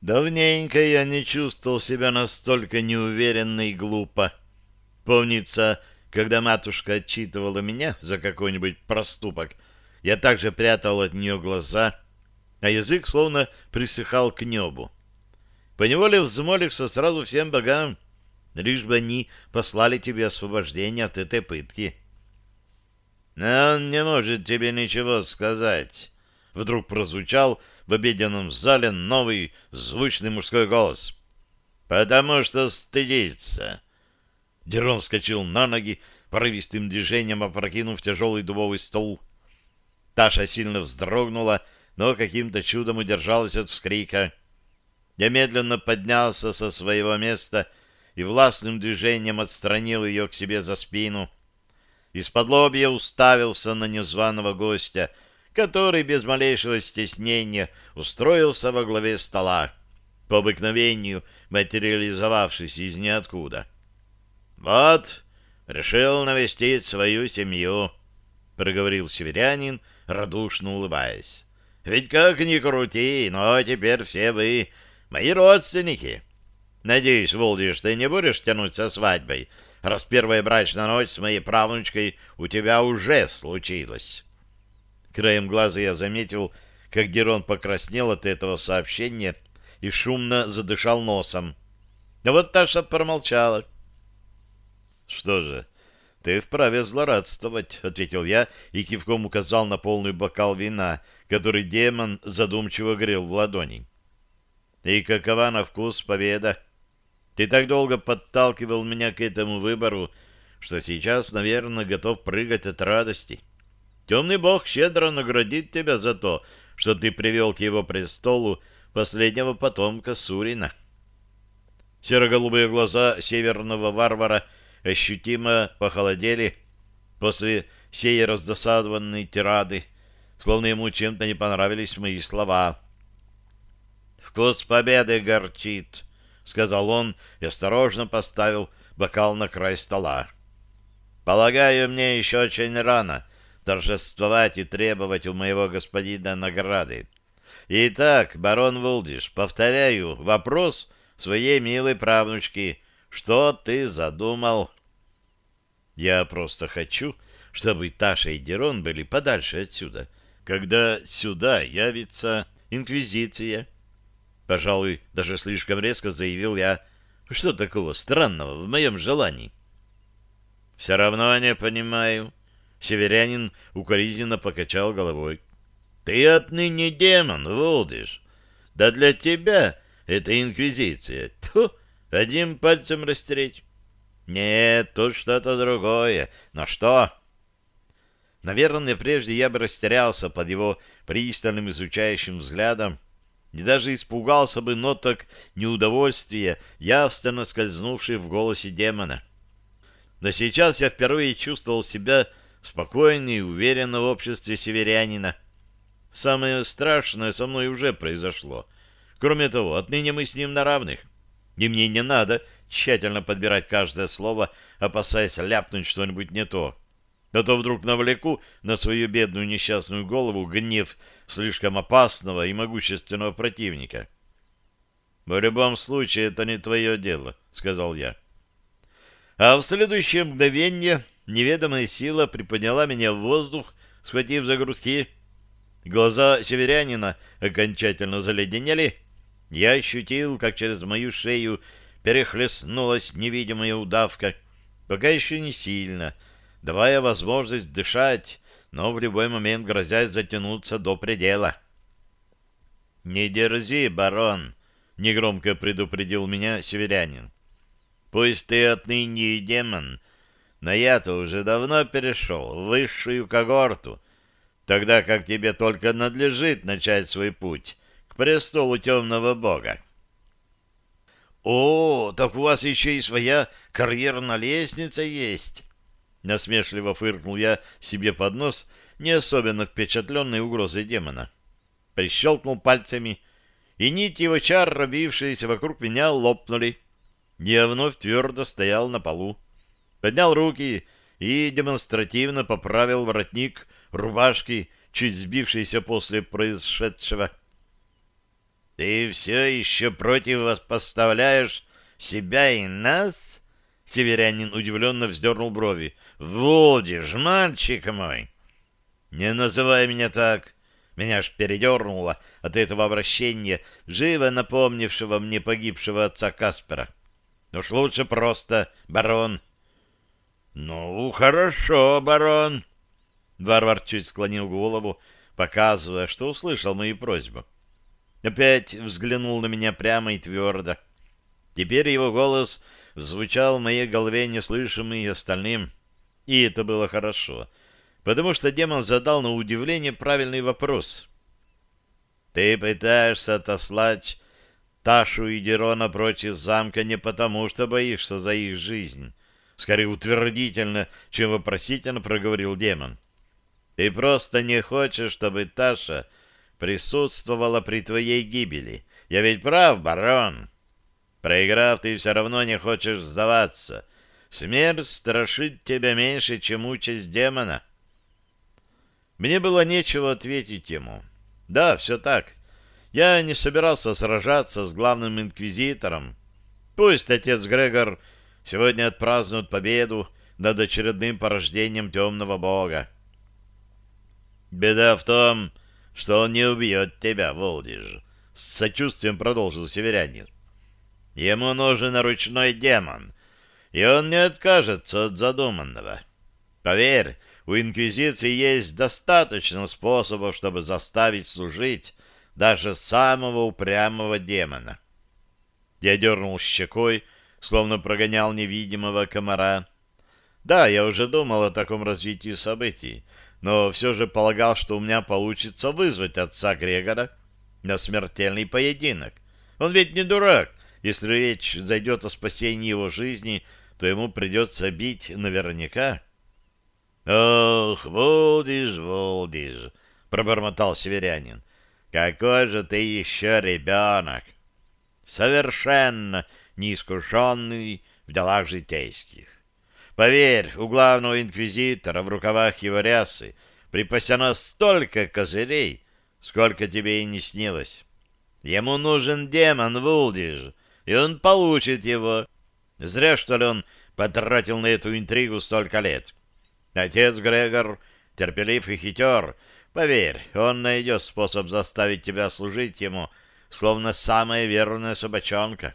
Давненько я не чувствовал себя настолько неуверенно и глупо. Помнится, когда матушка отчитывала меня за какой-нибудь проступок, я также прятал от нее глаза, а язык словно присыхал к небу. Поневоле взмолился сразу всем богам, лишь бы они послали тебе освобождение от этой пытки. Но он не может тебе ничего сказать. Вдруг прозвучал в обеденном зале новый звучный мужской голос. Потому что стыдится. Дерон вскочил на ноги, порывистым движением опрокинув тяжелый дубовый стол. Таша сильно вздрогнула, но каким-то чудом удержалась от вскрика. Я медленно поднялся со своего места и властным движением отстранил ее к себе за спину. Из-под лобья уставился на незваного гостя, который без малейшего стеснения устроился во главе стола, по обыкновению материализовавшись из ниоткуда. «Вот, решил навестить свою семью», — проговорил северянин, радушно улыбаясь. «Ведь как ни крути, но теперь все вы мои родственники. Надеюсь, Волдиш, ты не будешь тянуть со свадьбой, раз первая брачная ночь с моей правнучкой у тебя уже случилась». Краем глаза я заметил, как Герон покраснел от этого сообщения и шумно задышал носом. Но вот Таша промолчала. «Что же, ты вправе злорадствовать», — ответил я и кивком указал на полный бокал вина, который демон задумчиво грел в ладони. «И какова на вкус победа? Ты так долго подталкивал меня к этому выбору, что сейчас, наверное, готов прыгать от радости. Темный бог щедро наградит тебя за то, что ты привел к его престолу последнего потомка Сурина». Серо-голубые глаза северного варвара — ощутимо похолодели после сей раздосадованной тирады, словно ему чем-то не понравились мои слова. «Вкус победы горчит», — сказал он и осторожно поставил бокал на край стола. «Полагаю, мне еще очень рано торжествовать и требовать у моего господина награды. Итак, барон Вулдиш, повторяю вопрос своей милой правнучки — что ты задумал? Я просто хочу, чтобы Таша и Дерон были подальше отсюда, когда сюда явится Инквизиция. Пожалуй, даже слишком резко заявил я. Что такого странного в моем желании? Все равно не понимаю. Северянин укоризненно покачал головой. Ты отныне демон, Волдиш. Да для тебя это инквизиция. Тьфу! Одним пальцем растереть? Нет, тут что-то другое. Но что? Наверное, прежде я бы растерялся под его пристальным изучающим взглядом и даже испугался бы ноток неудовольствия, явственно скользнувшей в голосе демона. Но сейчас я впервые чувствовал себя спокойно и уверенно в обществе северянина. Самое страшное со мной уже произошло. Кроме того, отныне мы с ним на равных. И мне не надо тщательно подбирать каждое слово, опасаясь ляпнуть что-нибудь не то. А то вдруг навлеку на свою бедную несчастную голову гнев слишком опасного и могущественного противника. «В любом случае, это не твое дело», — сказал я. А в следующее мгновение неведомая сила приподняла меня в воздух, схватив за грудки. Глаза северянина окончательно заледенели, я ощутил, как через мою шею перехлестнулась невидимая удавка, пока еще не сильно, давая возможность дышать, но в любой момент грозясь затянуться до предела. «Не дерзи, барон!» — негромко предупредил меня северянин. «Пусть ты отныне демон, но я-то уже давно перешел в высшую когорту, тогда как тебе только надлежит начать свой путь» престолу темного бога. «О, так у вас еще и своя карьерная лестница есть!» Насмешливо фыркнул я себе под нос, не особенно впечатленной угрозой демона. Прищелкнул пальцами, и нити его чар, робившиеся вокруг меня, лопнули. Я вновь твердо стоял на полу. Поднял руки и демонстративно поправил воротник рубашки, чуть сбившийся после происшедшего. Ты все еще против вас поставляешь себя и нас? Северянин удивленно вздернул брови. Волдишь, мальчик мой! Не называй меня так! Меня аж передернуло от этого обращения, живо напомнившего мне погибшего отца Каспера. Уж лучше просто барон. Ну, хорошо, барон. Варвар чуть склонил голову, показывая, что услышал мою просьбу. Опять взглянул на меня прямо и твердо. Теперь его голос звучал в моей голове неслышимый остальным. И это было хорошо, потому что демон задал на удивление правильный вопрос. «Ты пытаешься отослать Ташу и Дерона прочь из замка не потому, что боишься за их жизнь». Скорее утвердительно, чем вопросительно проговорил демон. «Ты просто не хочешь, чтобы Таша присутствовала при твоей гибели. Я ведь прав, барон?» Проиграв, ты все равно не хочешь сдаваться. Смерть страшит тебя меньше, чем участь демона. Мне было нечего ответить ему. Да, все так. Я не собирался сражаться с главным инквизитором. Пусть отец Грегор сегодня отпразднует победу над очередным порождением темного бога. Беда в том, что он не убьет тебя, Волдиж. С сочувствием продолжил северянин. Ему нужен ручной демон, и он не откажется от задуманного. Поверь, у Инквизиции есть достаточно способов, чтобы заставить служить даже самого упрямого демона. Я дернул щекой, словно прогонял невидимого комара. Да, я уже думал о таком развитии событий, но все же полагал, что у меня получится вызвать отца Грегора на смертельный поединок. Он ведь не дурак, если речь зайдет о спасении его жизни, то ему придется бить наверняка. — Ох, Волдиш, Волдиш, — пробормотал северянин, — какой же ты еще ребенок! Совершенно неискушенный в делах житейских. Поверь, у главного инквизитора в рукавах его рясы припасено столько козырей, сколько тебе и не снилось. Ему нужен демон, Вулдиж, и он получит его. Зря, что ли, он потратил на эту интригу столько лет. Отец Грегор терпелив и хитер. Поверь, он найдет способ заставить тебя служить ему, словно самая верная собачонка.